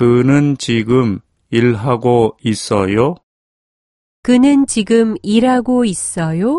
그는 지금 일하고 있어요? 그는 지금 일하고 있어요?